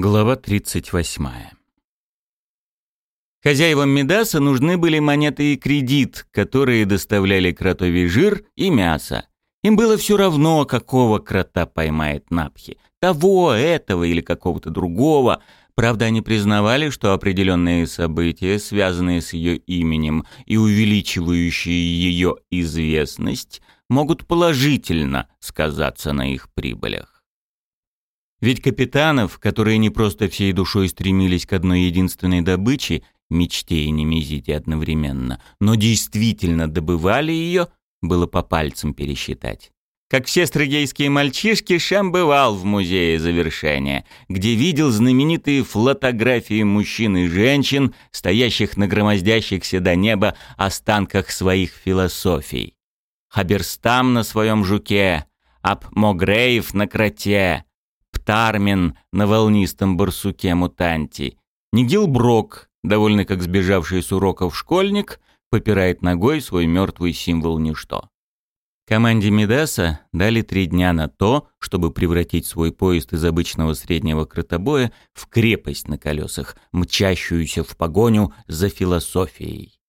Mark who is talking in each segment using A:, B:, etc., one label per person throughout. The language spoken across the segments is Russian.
A: Глава 38. Хозяевам Медаса нужны были монеты и кредит, которые доставляли кротовий жир и мясо. Им было все равно, какого крота поймает Напхи. Того, этого или какого-то другого. Правда, они признавали, что определенные события, связанные с ее именем и увеличивающие ее известность, могут положительно сказаться на их прибылях. Ведь капитанов, которые не просто всей душой стремились к одной единственной добыче, мечте и немезите одновременно, но действительно добывали ее, было по пальцам пересчитать. Как все строгейские мальчишки, Шам бывал в музее завершения, где видел знаменитые фотографии мужчин и женщин, стоящих на громоздящихся до неба останках своих философий. Хаберстам на своем жуке, Ап Могрейв на кроте, Птармен на волнистом барсуке-мутанте. Нигил Брок, довольно как сбежавший с уроков школьник, попирает ногой свой мертвый символ ничто. Команде Медаса дали три дня на то, чтобы превратить свой поезд из обычного среднего кротобоя в крепость на колесах, мчащуюся в погоню за философией.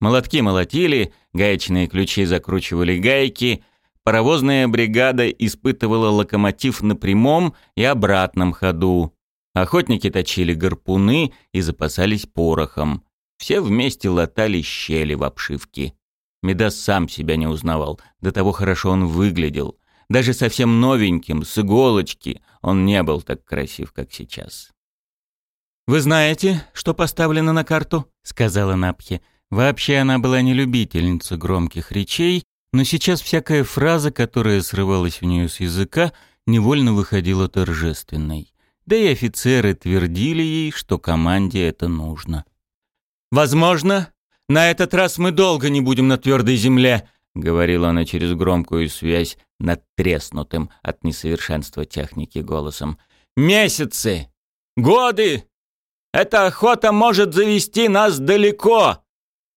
A: Молотки молотили, гаечные ключи закручивали гайки — Паровозная бригада испытывала локомотив на прямом и обратном ходу. Охотники точили гарпуны и запасались порохом. Все вместе латали щели в обшивке. Медас сам себя не узнавал, до того хорошо он выглядел. Даже совсем новеньким, с иголочки, он не был так красив, как сейчас. «Вы знаете, что поставлено на карту?» — сказала Напхи. Вообще она была не любительница громких речей но сейчас всякая фраза, которая срывалась у нее с языка, невольно выходила торжественной. Да и офицеры твердили ей, что команде это нужно. «Возможно, на этот раз мы долго не будем на твердой земле», — говорила она через громкую связь над треснутым от несовершенства техники голосом. «Месяцы! Годы! Эта охота может завести нас далеко!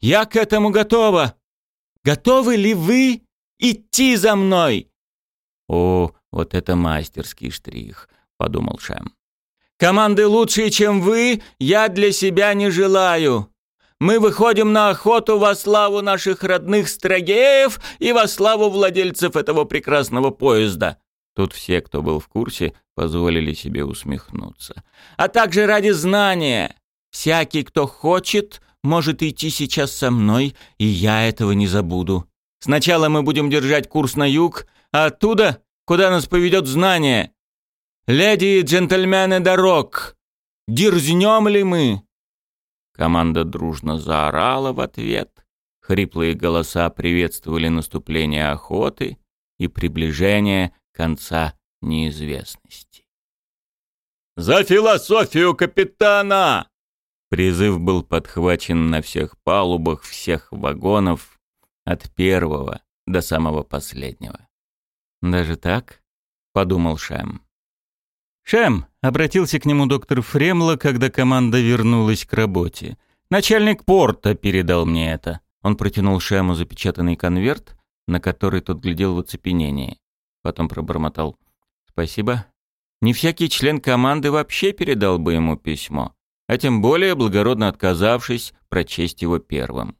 A: Я к этому готова!» Готовы ли вы идти за мной?» «О, вот это мастерский штрих», — подумал Шэм. «Команды лучшие, чем вы, я для себя не желаю. Мы выходим на охоту во славу наших родных строгеев и во славу владельцев этого прекрасного поезда». Тут все, кто был в курсе, позволили себе усмехнуться. «А также ради знания. Всякий, кто хочет, может идти сейчас со мной, и я этого не забуду. Сначала мы будем держать курс на юг, а оттуда, куда нас поведет знание. Леди и джентльмены дорог, дерзнем ли мы?» Команда дружно заорала в ответ. Хриплые голоса приветствовали наступление охоты и приближение конца неизвестности. «За философию капитана!» Призыв был подхвачен на всех палубах всех вагонов, от первого до самого последнего. «Даже так?» — подумал Шэм. «Шэм!» — обратился к нему доктор Фремло, когда команда вернулась к работе. «Начальник порта передал мне это». Он протянул Шэму запечатанный конверт, на который тот глядел в оцепенении. Потом пробормотал. «Спасибо. Не всякий член команды вообще передал бы ему письмо а тем более благородно отказавшись прочесть его первым.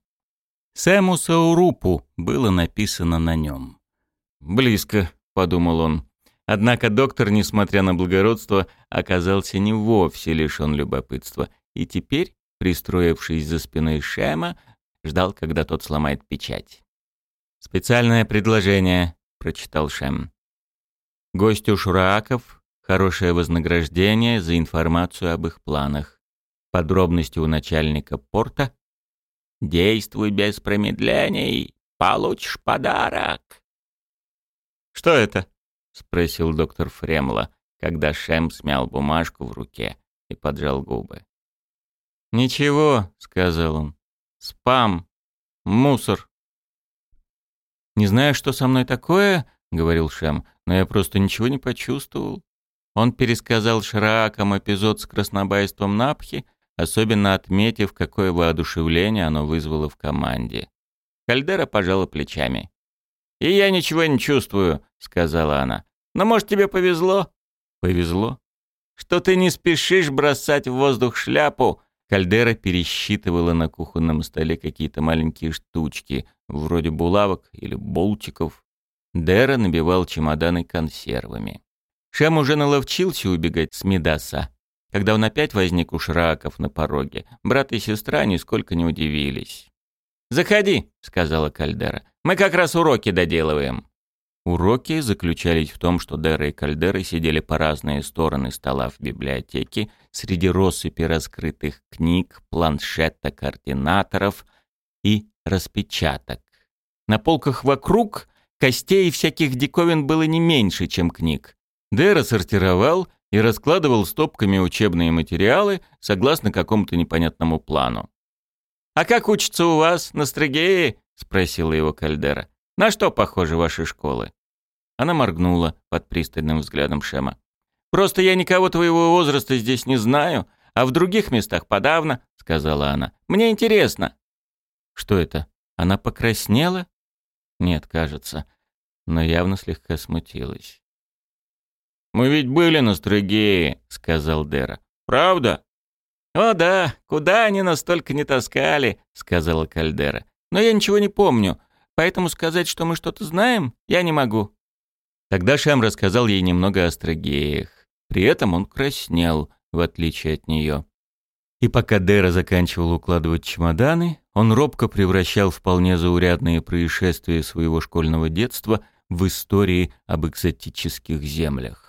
A: «Сэму Саурупу» было написано на нем. «Близко», — подумал он. Однако доктор, несмотря на благородство, оказался не вовсе лишен любопытства, и теперь, пристроившись за спиной Шема, ждал, когда тот сломает печать. «Специальное предложение», — прочитал Шем. «Гостю Шурааков хорошее вознаграждение за информацию об их планах. Подробности у начальника порта. «Действуй без промедлений, получишь подарок». «Что это?» — спросил доктор Фремла, когда Шем смял бумажку в руке и поджал губы. «Ничего», — сказал он. «Спам. Мусор». «Не знаю, что со мной такое», — говорил Шем, «но я просто ничего не почувствовал». Он пересказал Шраакам эпизод с краснобайством Напхи, особенно отметив, какое воодушевление оно вызвало в команде. Кальдера пожала плечами. «И я ничего не чувствую», — сказала она. «Но, может, тебе повезло?» «Повезло?» что ты не спешишь бросать в воздух шляпу?» Кальдера пересчитывала на кухонном столе какие-то маленькие штучки, вроде булавок или болтиков. Дера набивал чемоданы консервами. Шем уже наловчился убегать с Медаса. Когда он опять возник у Шраков на пороге, брат и сестра нисколько не удивились. «Заходи», — сказала Кальдера. «Мы как раз уроки доделываем». Уроки заключались в том, что Дера и Кальдера сидели по разные стороны стола в библиотеке среди россыпи раскрытых книг, планшета, координаторов и распечаток. На полках вокруг костей и всяких диковин было не меньше, чем книг. Дера сортировал и раскладывал стопками учебные материалы согласно какому-то непонятному плану. «А как учатся у вас, на Стригее?» — спросила его Кальдера. «На что похожи ваши школы?» Она моргнула под пристальным взглядом Шема. «Просто я никого твоего возраста здесь не знаю, а в других местах подавно», — сказала она. «Мне интересно». «Что это? Она покраснела?» «Нет, кажется, но явно слегка смутилась». «Мы ведь были на Стригее», — сказал Дера. «Правда?» «О да, куда они настолько не таскали», — сказала Кальдера. «Но я ничего не помню, поэтому сказать, что мы что-то знаем, я не могу». Тогда Шам рассказал ей немного о Строгеях. При этом он краснел, в отличие от нее. И пока Дера заканчивал укладывать чемоданы, он робко превращал вполне заурядные происшествия своего школьного детства в истории об экзотических землях.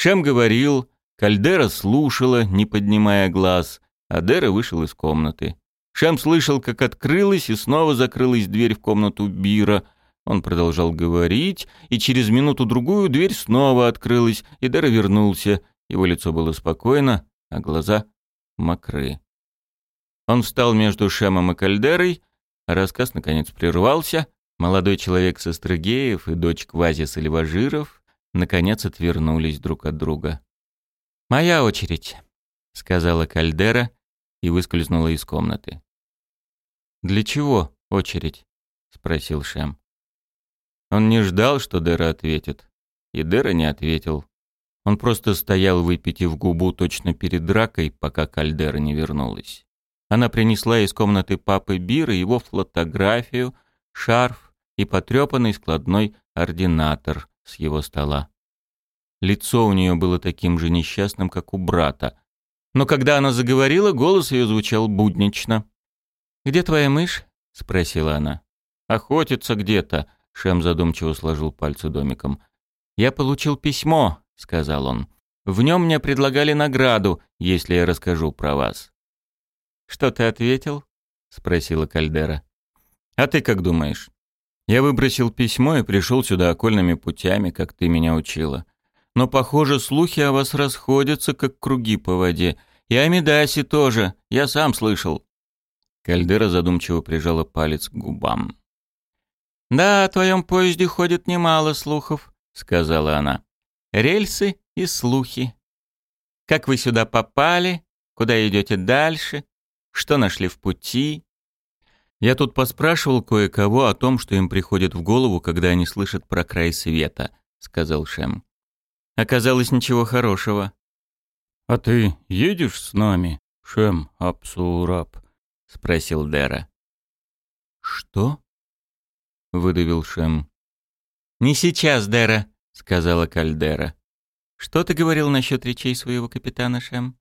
A: Шам говорил, Кальдера слушала, не поднимая глаз, а Дера вышел из комнаты. Шам слышал, как открылась и снова закрылась дверь в комнату Бира. Он продолжал говорить, и через минуту-другую дверь снова открылась, и Дера вернулся. Его лицо было спокойно, а глаза мокры. Он встал между Шамом и Кальдерой, а рассказ наконец прервался. Молодой человек со Строгеев и дочь Квазиса Леважиров наконец отвернулись друг от друга. «Моя очередь», — сказала Кальдера и выскользнула из комнаты. «Для чего очередь?» — спросил Шем. Он не ждал, что Дера ответит. И Дера не ответил. Он просто стоял, выпитив губу точно перед дракой, пока Кальдера не вернулась. Она принесла из комнаты папы Бира его фотографию, шарф и потрепанный складной ординатор с его стола. Лицо у нее было таким же несчастным, как у брата. Но когда она заговорила, голос ее звучал буднично. «Где твоя мышь?» — спросила она. «Охотится где-то», — Шем задумчиво сложил пальцы домиком. «Я получил письмо», — сказал он. «В нем мне предлагали награду, если я расскажу про вас». «Что ты ответил?» — спросила Кальдера. «А ты как думаешь?» «Я выбросил письмо и пришел сюда окольными путями, как ты меня учила. Но, похоже, слухи о вас расходятся, как круги по воде. И о Медасе тоже, я сам слышал». Кальдера задумчиво прижала палец к губам. «Да, о твоем поезде ходит немало слухов», — сказала она. «Рельсы и слухи. Как вы сюда попали? Куда идете дальше? Что нашли в пути?» Я тут поспрашивал кое-кого о том, что им приходит в голову, когда они слышат про край света, сказал Шем. Оказалось, ничего хорошего. «А ты едешь с нами, Шем Апсураб?» — спросил Дера. «Что?» — выдавил Шем. «Не сейчас, Дера», — сказала Кальдера. «Что ты говорил насчет речей своего капитана, Шем?»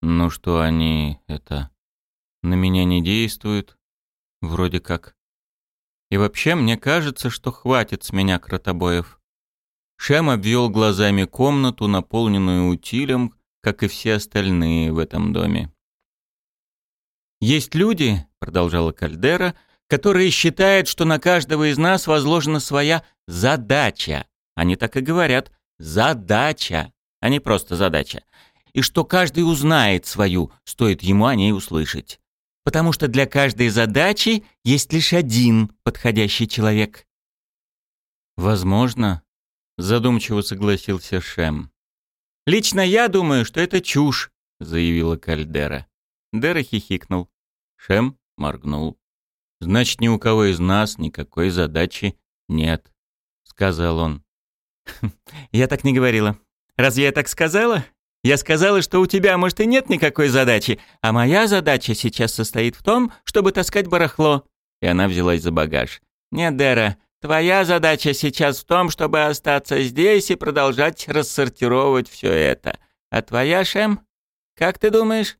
A: «Ну что они, это, на меня не действуют, вроде как. И вообще, мне кажется, что хватит с меня кротобоев. Шем обвел глазами комнату, наполненную утилем, как и все остальные в этом доме. «Есть люди», — продолжала Кальдера, «которые считают, что на каждого из нас возложена своя задача. Они так и говорят «задача», а не просто «задача». И что каждый узнает свою, стоит ему о ней услышать. Потому что для каждой задачи есть лишь один подходящий человек. «Возможно», задумчиво согласился Шем. Лично я думаю, что это чушь, заявила Кальдера. Дера хихикнул. Шем моргнул. Значит, ни у кого из нас никакой задачи нет, сказал он. Я так не говорила. Разве я так сказала? Я сказала, что у тебя, может, и нет никакой задачи, а моя задача сейчас состоит в том, чтобы таскать барахло». И она взялась за багаж. «Нет, Дэра, твоя задача сейчас в том, чтобы остаться здесь и продолжать рассортировать все это. А твоя, Шем? Как ты думаешь?»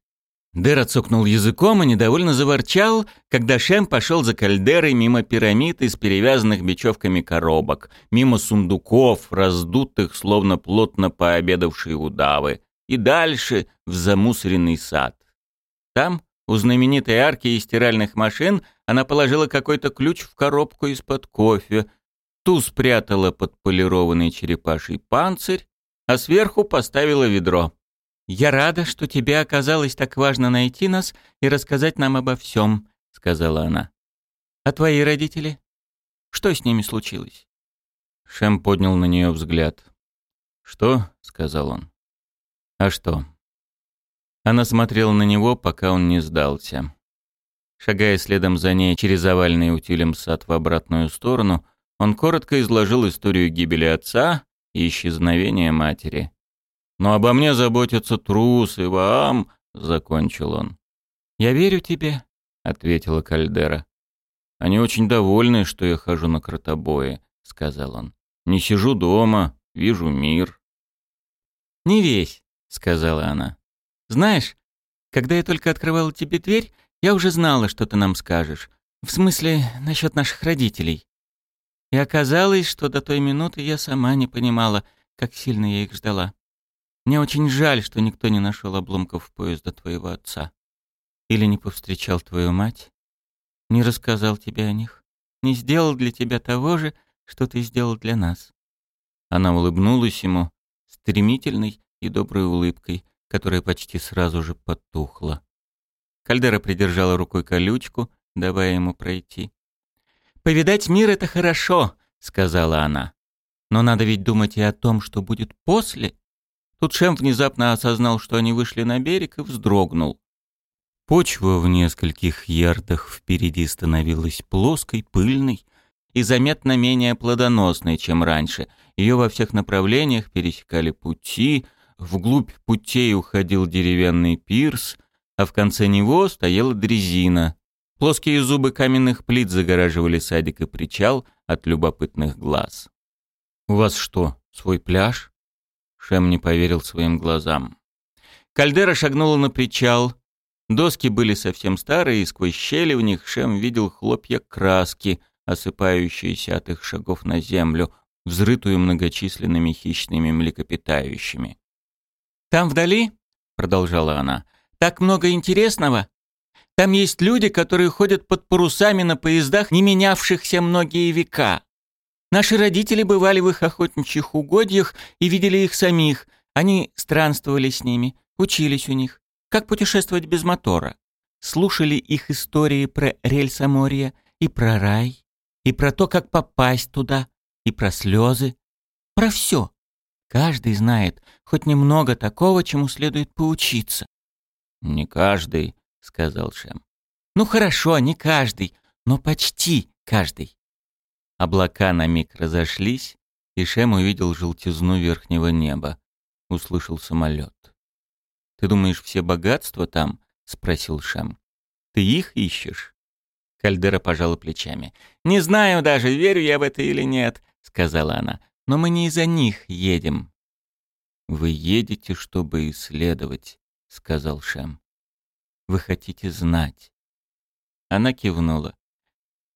A: Дэр отсокнул языком и недовольно заворчал, когда Шем пошел за кальдерой мимо пирамид из перевязанных бечевками коробок, мимо сундуков, раздутых, словно плотно пообедавшие удавы, и дальше в замусоренный сад. Там, у знаменитой арки и стиральных машин, она положила какой-то ключ в коробку из-под кофе, ту спрятала под полированный черепаший панцирь, а сверху поставила ведро. «Я рада, что тебе оказалось так важно найти нас и рассказать нам обо всем», — сказала она. «А твои родители? Что с ними случилось?»
B: Шем поднял на нее взгляд. «Что?» — сказал он. А что? Она смотрела на него, пока он не сдался. Шагая следом за ней через овальный утилем сад в обратную сторону, он коротко изложил историю гибели отца и исчезновения матери. «Но обо мне заботятся трусы, вам...» — закончил он.
A: «Я верю тебе», — ответила Кальдера.
B: «Они очень довольны, что я хожу на кротобои», — сказал он. «Не сижу дома, вижу мир».
A: «Не весь», сказала она. «Знаешь, когда я только открывала тебе дверь, я уже знала, что ты нам скажешь. В смысле, насчет наших родителей. И оказалось, что до той минуты я сама не понимала, как сильно я их ждала. Мне очень жаль, что никто не нашел обломков поезда твоего отца. Или не повстречал твою мать, не рассказал тебе о них, не сделал для тебя того же, что ты сделал для нас».
B: Она улыбнулась ему, стремительной и доброй улыбкой, которая почти сразу же потухла.
A: Кальдера придержала рукой колючку, давая ему пройти. «Повидать мир — это хорошо», — сказала она. «Но надо ведь думать и о том, что будет после». Тут Шем внезапно осознал, что они вышли на берег, и вздрогнул. Почва в нескольких ярдах впереди становилась плоской, пыльной и заметно менее плодоносной, чем раньше. Ее во всех направлениях пересекали пути — Вглубь путей уходил деревянный пирс, а в конце него стояла дрезина. Плоские зубы каменных плит загораживали садик и причал от любопытных глаз.
B: «У вас что, свой пляж?» Шем не поверил своим глазам.
A: Кальдера шагнула на причал. Доски были совсем старые, и сквозь щели в них Шем видел хлопья краски, осыпающиеся от их шагов на землю, взрытую многочисленными хищными млекопитающими. «Там вдали», — продолжала она, — «так много интересного. Там есть люди, которые ходят под парусами на поездах, не менявшихся многие века. Наши родители бывали в их охотничьих угодьях и видели их самих. Они странствовали с ними, учились у них, как путешествовать без мотора. Слушали их истории про рельсоморье и про рай, и про то, как попасть туда, и про слезы, про все. Каждый знает хоть немного такого, чему следует поучиться.
B: «Не каждый», — сказал Шем.
A: «Ну хорошо, не каждый, но почти каждый».
B: Облака на миг разошлись, и Шем увидел желтизну верхнего неба. Услышал самолет.
A: «Ты думаешь, все богатства там?» — спросил Шем. «Ты их ищешь?» Кальдера пожала плечами. «Не знаю даже, верю я в это или нет», — сказала она. Но мы не из-за них едем.
B: Вы едете, чтобы исследовать, сказал Шем.
A: Вы хотите знать. Она кивнула.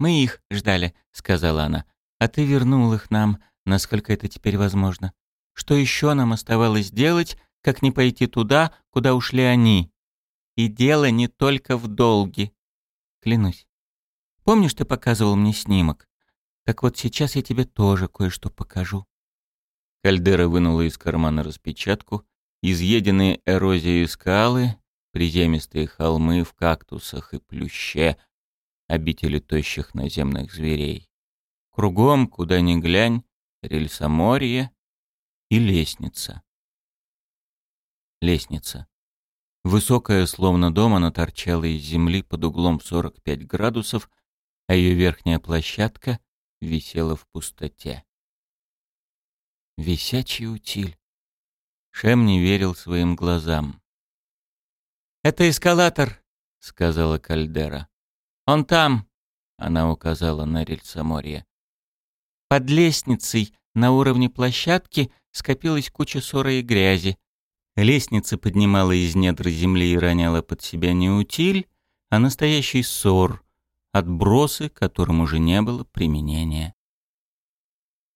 A: Мы их ждали, сказала она. А ты вернул их нам, насколько это теперь возможно. Что еще нам оставалось делать, как не пойти туда, куда ушли они? И дело не только в долге. Клянусь. Помнишь, ты показывал мне снимок? Так вот сейчас я тебе тоже кое-что покажу».
B: Кальдера вынула из кармана распечатку, изъеденные эрозией скалы, приземистые холмы в кактусах и плюще, обители тощих наземных зверей. Кругом, куда ни глянь, рельсоморье и лестница. Лестница. Высокая, словно дом, она торчала из земли под углом 45 градусов, а ее верхняя площадка висела в пустоте.
A: Висячий утиль. Шем не верил своим глазам.
B: «Это эскалатор», —
A: сказала Кальдера.
B: «Он там», —
A: она указала на рельсоморье.
B: «Под лестницей на уровне площадки скопилась куча ссора и грязи.
A: Лестница поднимала из недр земли и роняла под себя не утиль, а настоящий ссор, отбросы, которым уже не было применения.